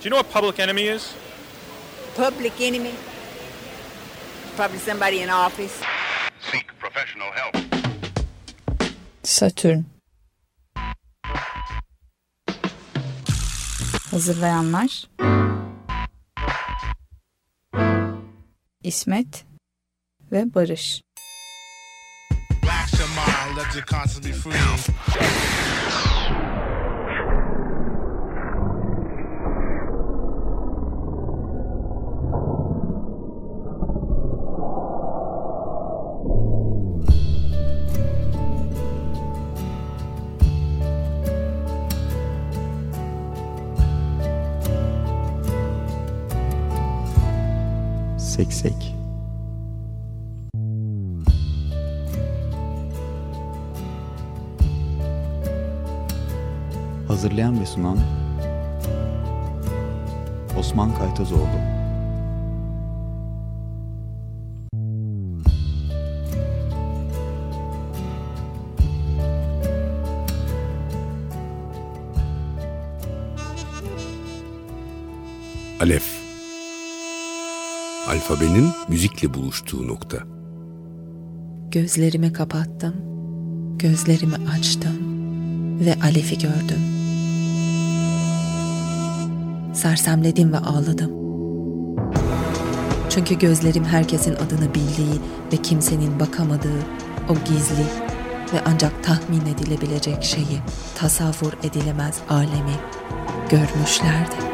Do you know what Public Enemy is? Public enemy? Probably somebody in office. Seek professional help. Satürn. Hazırlayanlar İsmet ve Barış. Relax your Seksek. Hazırlayan ve sunan Osman Kaytazoğlu. Alef Alfabenin müzikle buluştuğu nokta. Gözlerimi kapattım, gözlerimi açtım ve Alef'i gördüm. Sersemledim ve ağladım. Çünkü gözlerim herkesin adını bildiği ve kimsenin bakamadığı o gizli ve ancak tahmin edilebilecek şeyi tasavvur edilemez alemi görmüşlerdi.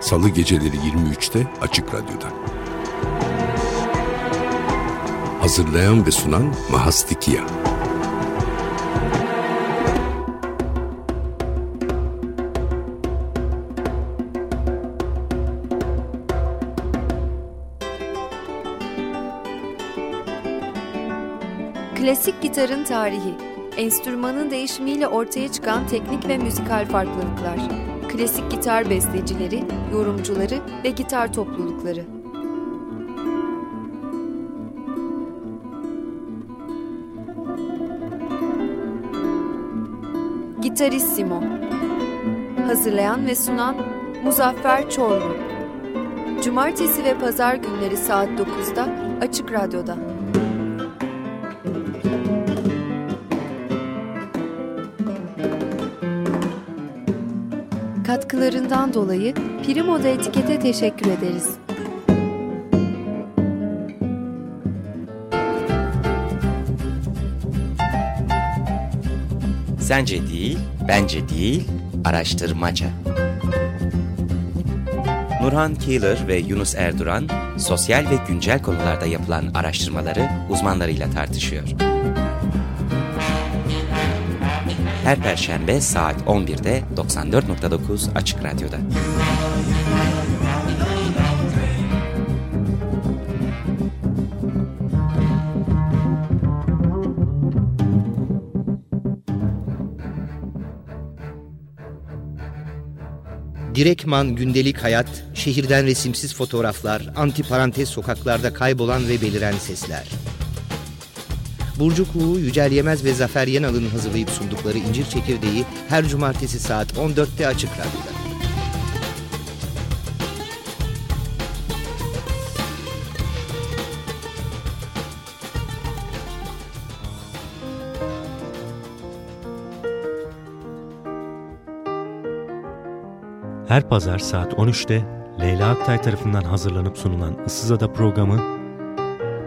Salı geceleri 23'te Açık Radyo'da. Hazırlayan ve sunan Mahastikia. Klasik gitarın tarihi, enstrümanın değişimiyle ortaya çıkan teknik ve müzikal farklılıklar, klasik gitar bestecileri, yorumcuları ve gitar toplulukları. Gitarissimo Hazırlayan ve sunan Muzaffer Çorlu Cumartesi ve pazar günleri saat 9'da Açık Radyo'da. Katkılarından dolayı Primo'da etikete teşekkür ederiz. Sence değil, bence değil, araştırmaca. Nurhan Keeler ve Yunus Erduran, sosyal ve güncel konularda yapılan araştırmaları uzmanlarıyla tartışıyor. Her perşembe saat 11'de 94.9 Açık Radyo'da. Direktman gündelik hayat, şehirden resimsiz fotoğraflar, antiparantez sokaklarda kaybolan ve beliren sesler. Burcu Kuğu, Yücel Yemez ve Zafer Yenal'ın hazırlayıp sundukları İncir Çekirdeği her cumartesi saat 14'te Açık Radyo'da. Her pazar saat 13'te Leyla Aktay tarafından hazırlanıp sunulan Issızada programı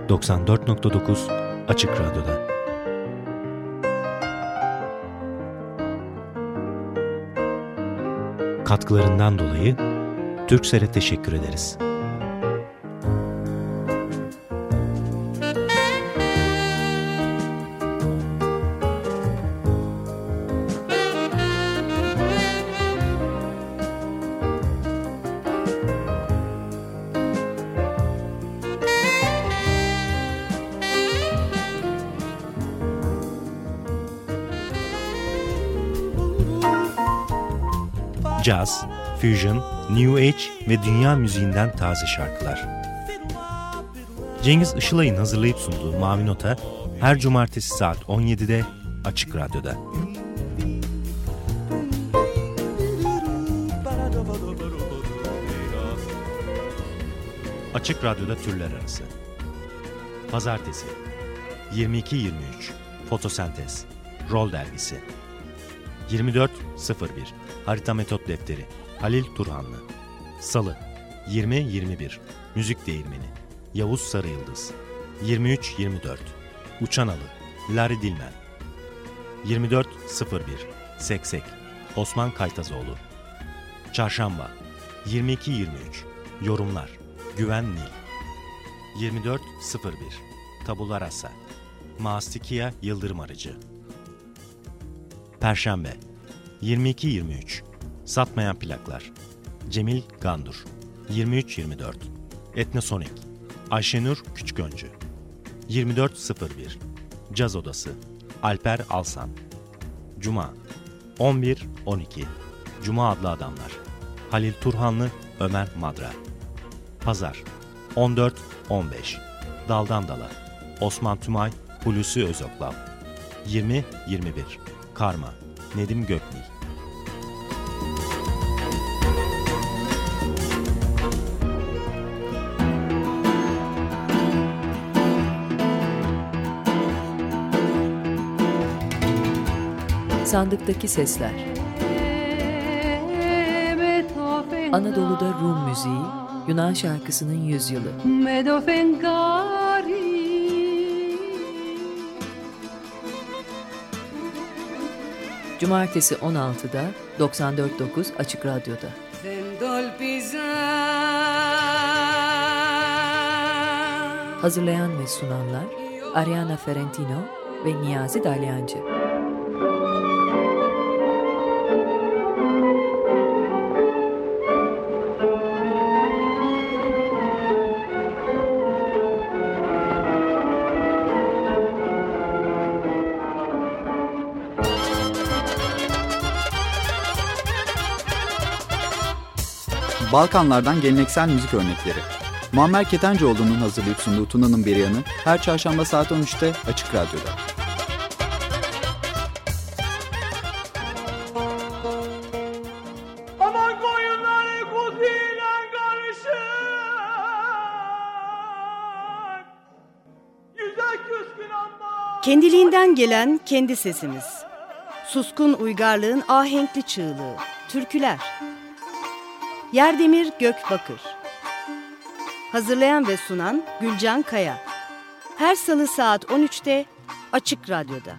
94.9 Açık Radyo'da. Katkılarından dolayı Türksel'e teşekkür ederiz. Caz, fusion, new age ve dünya müziğinden taze şarkılar. Cengiz Işılay'ın hazırlayıp sunduğu Mavi Nota her cumartesi saat 17'de Açık Radyo'da. Açık Radyo'da türler arası. Pazartesi 22-23 Fotosentez Rol Dergisi 24.01 Harita Metot Defteri. Halil Turhanlı. Salı 20.21 Müzik Değirmeni. Yavuz Sarıyıldız. 23.24 Uçan Alı. Dilmen. 24.01 Seksek. Osman Kaytazoğlu. Çarşamba 22.23 Yorumlar. Güven Nil. 24.01 Tabula Rasa Mastikia Yıldırım Arıcı Perşembe 22.23 Satmayan Plaklar. Cemil Gandur 23.24 Etnosonik. Ayşenur Küçüköncü 24.01 Caz Odası. Alper Alsan. Cuma 11.12 Cuma adlı adamlar. Halil Turhanlı Ömer Madra. Pazar 14.15 Daldan Dala. Osman Tümay Hulusi Özoklav. 20.21 Karma Nedim Göknil. Sandıktaki Sesler. Anadolu'da Rum müziği, Yunan şarkısının yüzyılı. Cumartesi 16'da 94.9 Açık Radyo'da. Hazırlayan ve sunanlar Ariana Ferentino ve Niyazi Dalyancı. Balkanlardan geleneksel müzik örnekleri. Muammer Ketencoğlu'nun hazırlayıp sunduğu Tuna'nın bir yanı her çarşamba saat 13'te Açık Radyo'da. Kendiliğinden gelen kendi sesimiz. Suskun uygarlığın ahenkli çığlığı. Türküler. Yerdemir Gökbakır. Hazırlayan ve sunan Gülcan Kaya. Her salı saat 13'te Açık Radyo'da.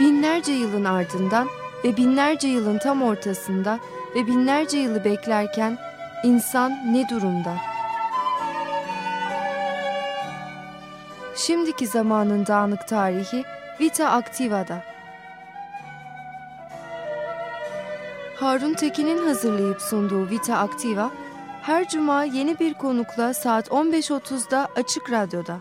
Binlerce yılın ardından ve binlerce yılın tam ortasında ve binlerce yılı beklerken insan ne durumda? Şimdiki zamanın dağınık tarihi Vita Activa'da. Harun Tekin'in hazırlayıp sunduğu Vita Activa, her cuma yeni bir konukla saat 15.30'da Açık Radyo'da.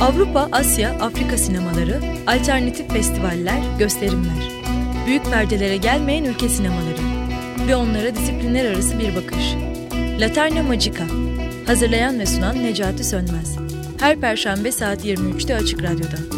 Avrupa, Asya, Afrika sinemaları, alternatif festivaller, gösterimler. Büyük perdelere gelmeyen ülke sinemaları ve onlara disiplinler arası bir bakış. Laterna Magica. Hazırlayan ve sunan Necati Sönmez. Her perşembe saat 23'te Açık Radyo'da.